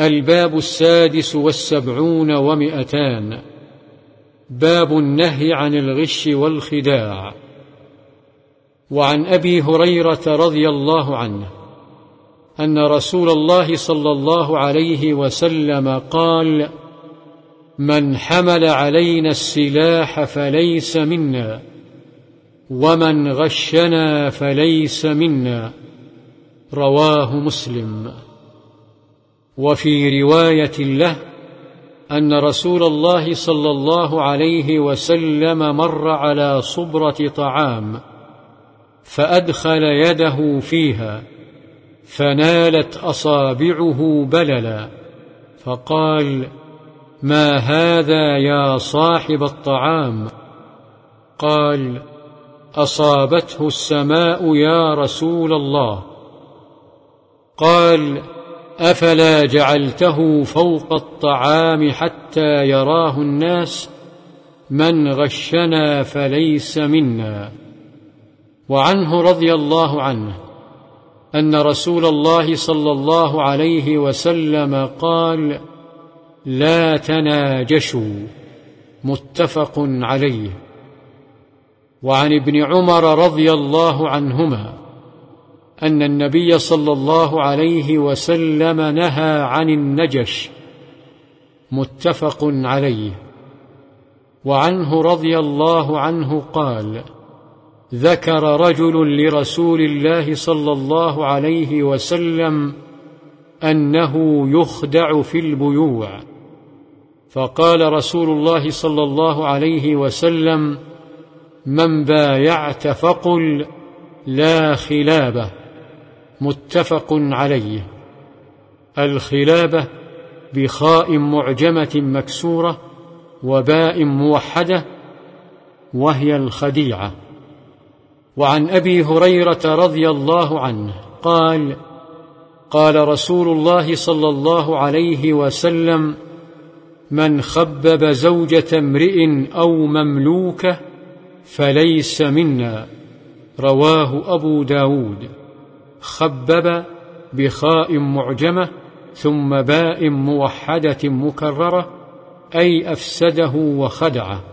الباب السادس والسبعون ومئتان. باب النهي عن الغش والخداع. وعن أبي هريرة رضي الله عنه أن رسول الله صلى الله عليه وسلم قال من حمل علينا السلاح فليس منا ومن غشنا فليس منا. رواه مسلم. وفي رواية له أن رسول الله صلى الله عليه وسلم مر على صبرة طعام فأدخل يده فيها فنالت أصابعه بللا فقال ما هذا يا صاحب الطعام؟ قال أصابته السماء يا رسول الله. قال أفلا جعلته فوق الطعام حتى يراه الناس من غشنا فليس منا. وعنه رضي الله عنه أن رسول الله صلى الله عليه وسلم قال لا تناجشوا. متفق عليه. وعن ابن عمر رضي الله عنهما أن النبي صلى الله عليه وسلم نهى عن النجش. متفق عليه. وعنه رضي الله عنه قال ذكر رجل لرسول الله صلى الله عليه وسلم أنه يخدع في البيوع. فقال رسول الله صلى الله عليه وسلم من بايعت فقل لا خلابة. متفق عليه. الخلابة بخاء معجمة مكسورة وباء موحدة وهي الخديعة. وعن أبي هريرة رضي الله عنه قال قال رسول الله صلى الله عليه وسلم من خبب زوجة امرئ أو مملوكة فليس منا رواه أبو داود. خبب بخاء معجمة ثم باء موحدة مكررة أي أفسده وخدعه.